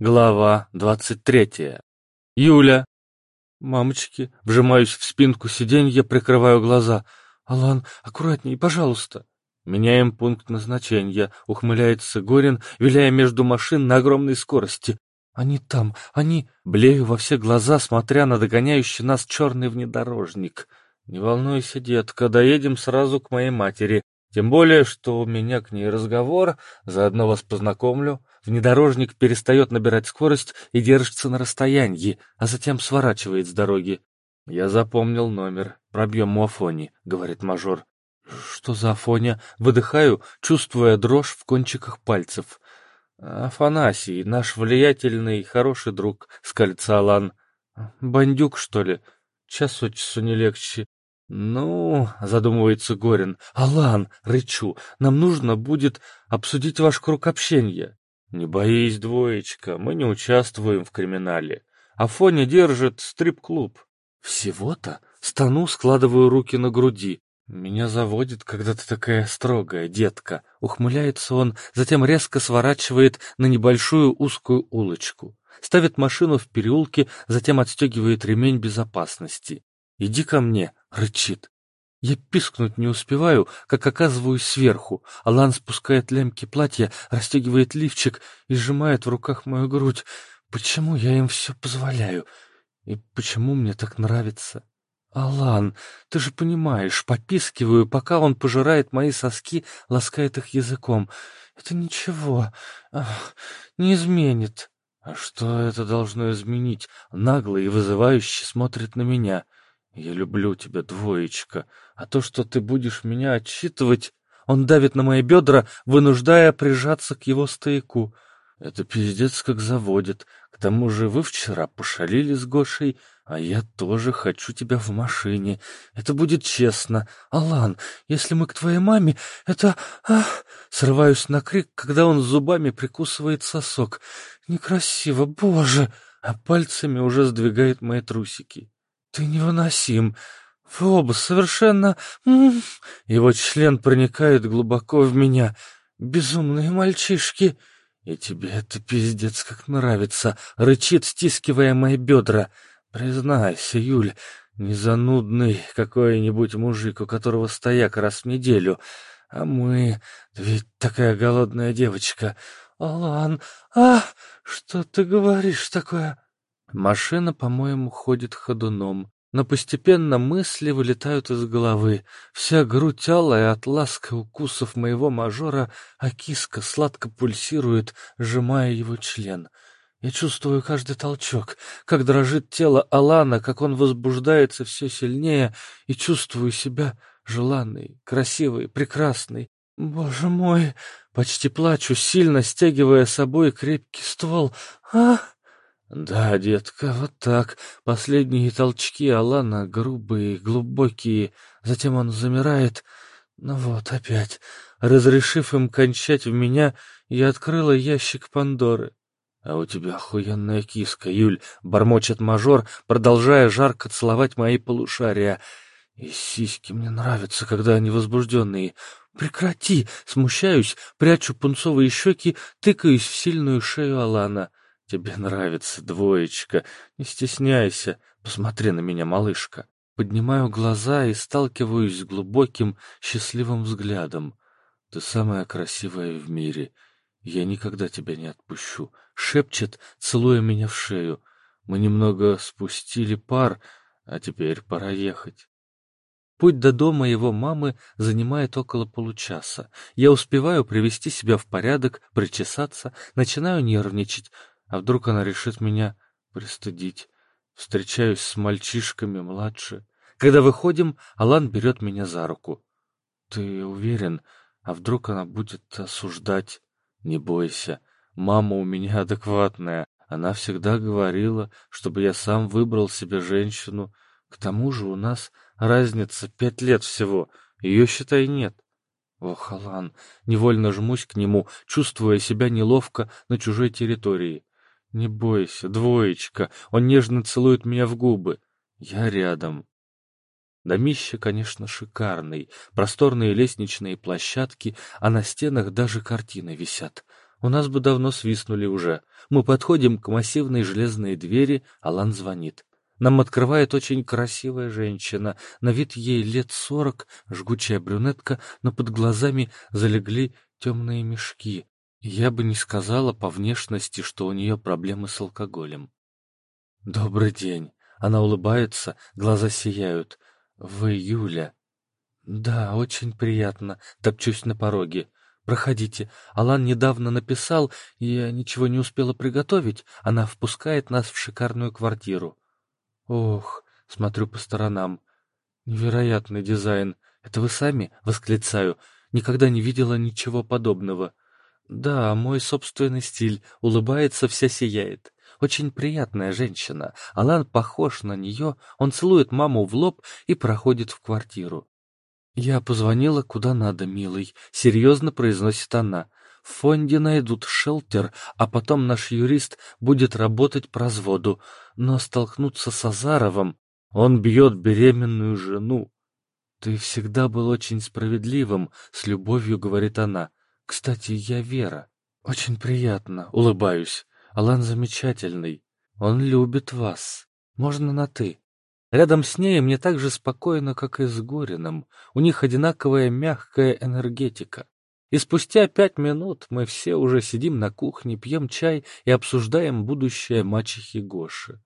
Глава двадцать третья. Юля. Мамочки, вжимаюсь в спинку сиденья, прикрываю глаза. Алан, аккуратней, пожалуйста. Меняем пункт назначения, ухмыляется Горин, виляя между машин на огромной скорости. Они там, они... Блею во все глаза, смотря на догоняющий нас черный внедорожник. Не волнуйся, детка, доедем сразу к моей матери. Тем более, что у меня к ней разговор, заодно вас познакомлю. Внедорожник перестает набирать скорость и держится на расстоянии, а затем сворачивает с дороги. «Я запомнил номер. Пробьем у Афони», — говорит мажор. «Что за Афоня?» Выдыхаю, чувствуя дрожь в кончиках пальцев. «Афанасий, наш влиятельный и хороший друг», — скалится Алан. «Бандюк, что ли? Час от часу не легче. «Ну, — задумывается Горин, — Алан, рычу, нам нужно будет обсудить ваш круг общения. «Не боись, двоечка, мы не участвуем в криминале. Афоня держит стрип-клуб». «Всего-то?» Стану, складываю руки на груди. «Меня заводит, когда ты такая строгая, детка». Ухмыляется он, затем резко сворачивает на небольшую узкую улочку. Ставит машину в переулке, затем отстегивает ремень безопасности. «Иди ко мне», — рычит. Я пискнуть не успеваю, как оказываюсь сверху. Алан спускает лямки платья, расстегивает лифчик и сжимает в руках мою грудь. Почему я им все позволяю? И почему мне так нравится? Алан, ты же понимаешь, попискиваю, пока он пожирает мои соски, ласкает их языком. Это ничего, ах, не изменит. А что это должно изменить? Нагло и вызывающе смотрит на меня. Я люблю тебя, двоечка, а то, что ты будешь меня отчитывать... Он давит на мои бедра, вынуждая прижаться к его стояку. Это пиздец как заводит. К тому же вы вчера пошалили с Гошей, а я тоже хочу тебя в машине. Это будет честно. Алан, если мы к твоей маме, это... Ах! Срываюсь на крик, когда он зубами прикусывает сосок. Некрасиво, боже! А пальцами уже сдвигает мои трусики. Ты невыносим. Вы оба совершенно... Его член проникает глубоко в меня. Безумные мальчишки. И тебе это пиздец как нравится. Рычит, стискивая мои бедра. Признайся, Юль, не занудный какой-нибудь мужик, у которого стояк раз в неделю. А мы... Ведь такая голодная девочка. Алан, а, что ты говоришь такое? Машина, по-моему, ходит ходуном, но постепенно мысли вылетают из головы. Вся грудь алая от ласка укусов моего мажора, а киска сладко пульсирует, сжимая его член. Я чувствую каждый толчок, как дрожит тело Алана, как он возбуждается все сильнее, и чувствую себя желанной, красивой, прекрасной. Боже мой! Почти плачу, сильно стягивая собой крепкий ствол. Ах! Да, детка, вот так. Последние толчки Алана грубые, глубокие. Затем он замирает. Ну вот, опять. Разрешив им кончать в меня, я открыла ящик Пандоры. «А у тебя охуенная киска, Юль!» — бормочет мажор, продолжая жарко целовать мои полушария. «И сиськи мне нравятся, когда они возбужденные. Прекрати!» — смущаюсь, прячу пунцовые щеки, тыкаюсь в сильную шею Алана. Тебе нравится двоечка. Не стесняйся. Посмотри на меня, малышка. Поднимаю глаза и сталкиваюсь с глубоким, счастливым взглядом. Ты самая красивая в мире. Я никогда тебя не отпущу. Шепчет, целуя меня в шею. Мы немного спустили пар, а теперь пора ехать. Путь до дома его мамы занимает около получаса. Я успеваю привести себя в порядок, причесаться, начинаю нервничать, а вдруг она решит меня пристыдить? Встречаюсь с мальчишками младше. Когда выходим, Алан берет меня за руку. Ты уверен? А вдруг она будет осуждать? Не бойся. Мама у меня адекватная. Она всегда говорила, чтобы я сам выбрал себе женщину. К тому же у нас разница пять лет всего. Ее, считай, нет. Ох, Алан, невольно жмусь к нему, чувствуя себя неловко на чужой территории. «Не бойся, двоечка!» Он нежно целует меня в губы. Я рядом. Домище, конечно, шикарный. Просторные лестничные площадки, а на стенах даже картины висят. У нас бы давно свистнули уже. Мы подходим к массивной железной двери, Алан звонит. Нам открывает очень красивая женщина. На вид ей лет сорок, жгучая брюнетка, но под глазами залегли темные мешки. Я бы не сказала по внешности, что у нее проблемы с алкоголем. «Добрый день!» Она улыбается, глаза сияют. «Вы Юля?» «Да, очень приятно. Топчусь на пороге. Проходите. Алан недавно написал, и я ничего не успела приготовить. Она впускает нас в шикарную квартиру». «Ох!» — смотрю по сторонам. «Невероятный дизайн. Это вы сами?» — восклицаю. «Никогда не видела ничего подобного». «Да, мой собственный стиль. Улыбается, вся сияет. Очень приятная женщина. Алан похож на нее. Он целует маму в лоб и проходит в квартиру. «Я позвонила куда надо, милый», — серьезно произносит она. «В фонде найдут шелтер, а потом наш юрист будет работать по разводу. Но столкнуться с Азаровым... Он бьет беременную жену». «Ты всегда был очень справедливым», — с любовью говорит она. «Кстати, я Вера». «Очень приятно», — улыбаюсь. «Алан замечательный. Он любит вас. Можно на «ты». Рядом с ней мне так же спокойно, как и с Горином. У них одинаковая мягкая энергетика. И спустя пять минут мы все уже сидим на кухне, пьем чай и обсуждаем будущее мачехи Гоши.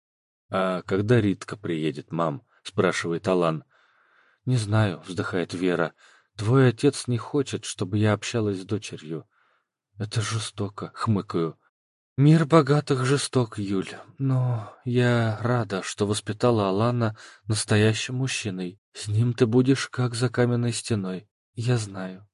— А когда Ритка приедет, мам? — спрашивает Алан. — Не знаю, — вздыхает Вера. — Твой отец не хочет, чтобы я общалась с дочерью. — Это жестоко, — хмыкаю. Мир богатых жесток, Юль, но я рада, что воспитала Алана настоящим мужчиной. С ним ты будешь как за каменной стеной, я знаю.